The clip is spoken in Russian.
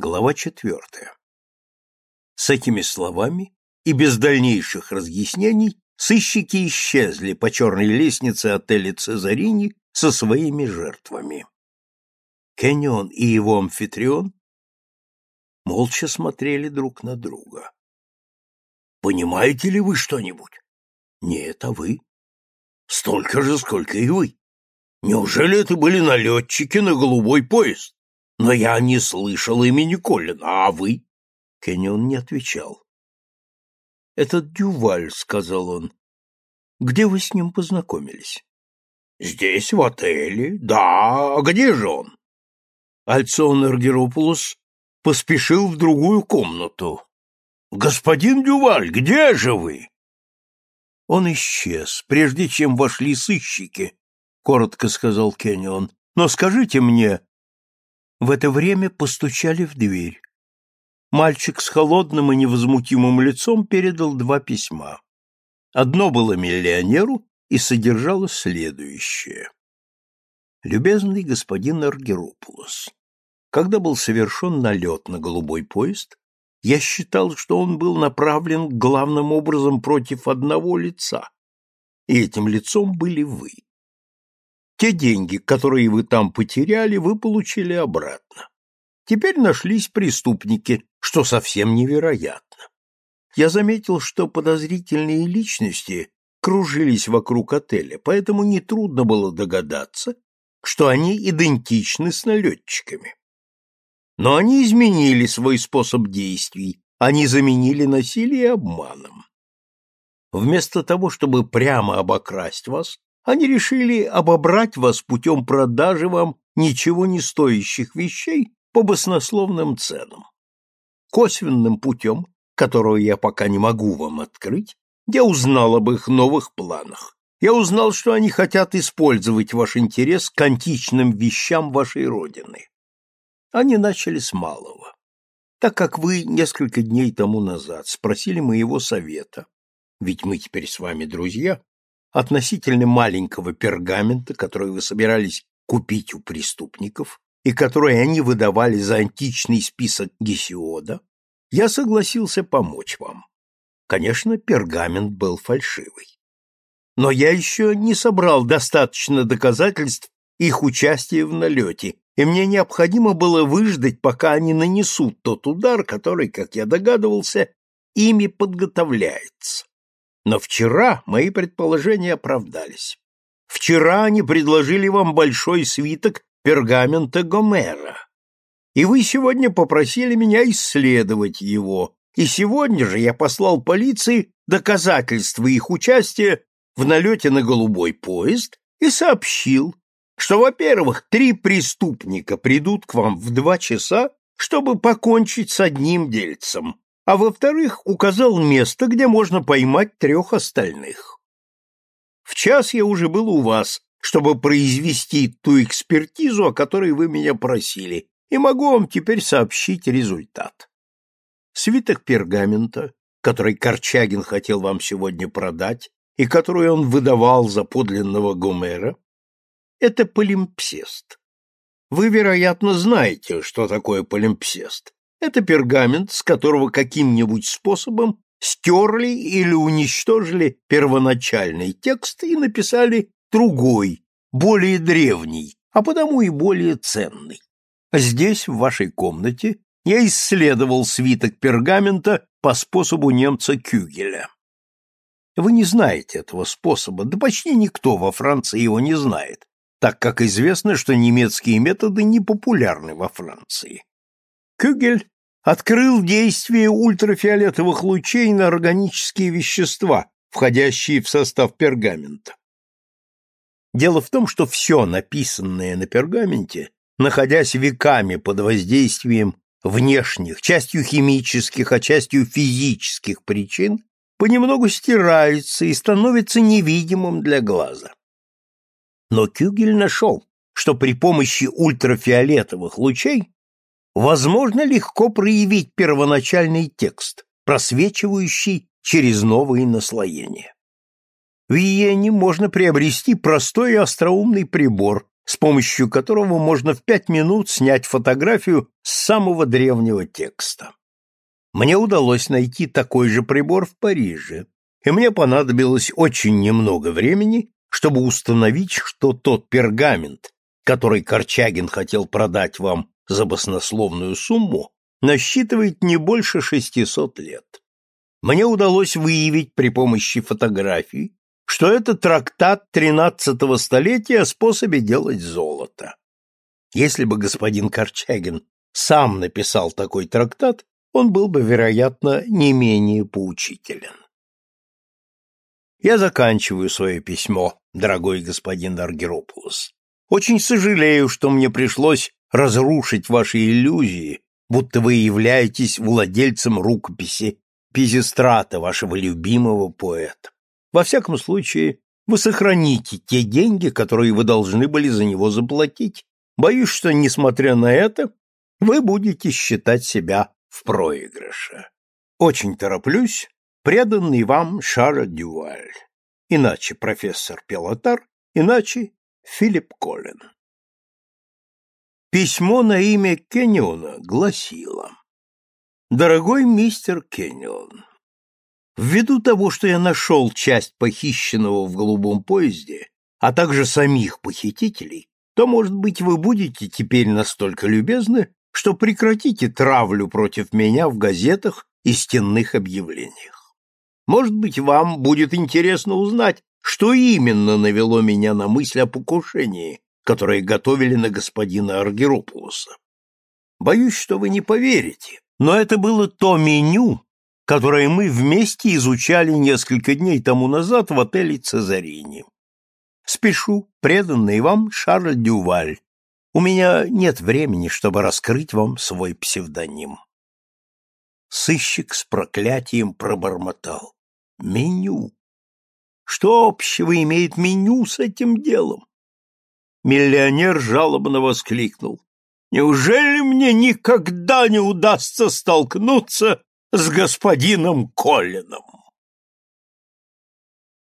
Глава четвертая. С этими словами и без дальнейших разъяснений сыщики исчезли по черной лестнице отеля Цезарини со своими жертвами. Кеннион и его амфитрион молча смотрели друг на друга. «Понимаете ли вы что-нибудь?» «Нет, а вы?» «Столько же, сколько и вы. Неужели это были налетчики на голубой поезд?» Но я не слышал имени Колина, а вы? Кеннион не отвечал. «Этот Дюваль», — сказал он. «Где вы с ним познакомились?» «Здесь, в отеле. Да, где же он?» Альцион Эргеропулос поспешил в другую комнату. «Господин Дюваль, где же вы?» Он исчез, прежде чем вошли сыщики, — коротко сказал Кеннион. «Но скажите мне, в это время постучали в дверь. Мальчик с холодным и невозмутимым лицом передал два письма. Одно было миллионеру и содержало следующее. «Любезный господин Аргеропулос, когда был совершен налет на голубой поезд, я считал, что он был направлен главным образом против одного лица, и этим лицом были вы. Те деньги, которые вы там потеряли, вы получили обратно. Теперь нашлись преступники, что совсем невероятно. Я заметил, что подозрительные личности кружились вокруг отеля, поэтому нетрудно было догадаться, что они идентичны с налетчиками. Но они изменили свой способ действий, они заменили насилие обманом. Вместо того, чтобы прямо обокрасть вас, они решили обобрать вас путем продажи вам ничего не стоящих вещей по баснословным ценам. Косвенным путем, которого я пока не могу вам открыть, я узнал об их новых планах. Я узнал, что они хотят использовать ваш интерес к античным вещам вашей родины. Они начали с малого. Так как вы несколько дней тому назад спросили моего совета, ведь мы теперь с вами друзья, относительно маленького пергамента, который вы собирались купить у преступников и который они выдавали за античный список Гесиода, я согласился помочь вам. Конечно, пергамент был фальшивый. Но я еще не собрал достаточно доказательств их участия в налете, и мне необходимо было выждать, пока они нанесут тот удар, который, как я догадывался, ими подготовляется. Но вчера мои предположения оправдались. Вчера они предложили вам большой свиток пергамента Гомера. И вы сегодня попросили меня исследовать его, и сегодня же я послал полиции доказательства их участия в налете на голубой поезд и сообщил, что, во-первых, три преступника придут к вам в два часа, чтобы покончить с одним дельцем, а во-вторых, указал место, где можно поймать трех остальных. В час я уже был у вас, чтобы произвести ту экспертизу, о которой вы меня просили, и могу вам теперь сообщить результат. Свиток пергамента, который Корчагин хотел вам сегодня продать и который он выдавал за подлинного Гомера, это полимпсест. Вы, вероятно, знаете, что такое полимпсест. Это пергамент, с которого каким-нибудь способом стерли или уничтожили первоначальный текст и написали другой, более древний, а потому и более ценный. Здесь, в вашей комнате, я исследовал свиток пергамента по способу немца Кюгеля. Вы не знаете этого способа, да почти никто во Франции его не знает, так как известно, что немецкие методы не популярны во Франции. Кюгель открыл действие ультрафиолетовых лучей на органические вещества, входящие в состав пергамента. Дело в том, что все написанное на пергаменте, находясь веками под воздействием внешних, частью химических, а частью физических причин, понемногу стирается и становится невидимым для глаза. Но Кюгель нашел, что при помощи ультрафиолетовых лучей возможно легко проявить первоначальный текст, просвечивающий через новые наслоения. В Иене можно приобрести простой и остроумный прибор, с помощью которого можно в пять минут снять фотографию с самого древнего текста. Мне удалось найти такой же прибор в Париже, и мне понадобилось очень немного времени, чтобы установить, что тот пергамент, который Корчагин хотел продать вам за баснословную сумму, насчитывает не больше 600 лет. Мне удалось выявить при помощи фотографий, что это трактат XIII столетия о способе делать золото. Если бы господин Корчагин сам написал такой трактат, он был бы, вероятно, не менее поучителен. Я заканчиваю свое письмо, дорогой господин Аргеропулос. Очень сожалею, что мне пришлось разрушить ваши иллюзии, будто вы являетесь владельцем рукописи Пизистрата, вашего любимого поэта. Во всяком случае, вы сохраните те деньги, которые вы должны были за него заплатить. Боюсь, что, несмотря на это, вы будете считать себя в проигрыше. Очень тороплюсь, преданный вам Шара Дюваль. Иначе профессор Пелотар, иначе Филипп Коллин. Письмо на имя Кенниона гласило «Дорогой мистер Кеннион, Ввиду того, что я нашел часть похищенного в голубом поезде, а также самих похитителей, то, может быть, вы будете теперь настолько любезны, что прекратите травлю против меня в газетах и стенных объявлениях. Может быть, вам будет интересно узнать, что именно навело меня на мысль о покушении, которое готовили на господина Аргеропулоса. Боюсь, что вы не поверите, но это было то меню, которое мы вместе изучали несколько дней тому назад в отеле Цезарини. Спешу, преданный вам Шарль Дюваль. У меня нет времени, чтобы раскрыть вам свой псевдоним. Сыщик с проклятием пробормотал. Меню. Что общего имеет меню с этим делом? Миллионер жалобно воскликнул. Неужели мне никогда не удастся столкнуться с господином Коллином.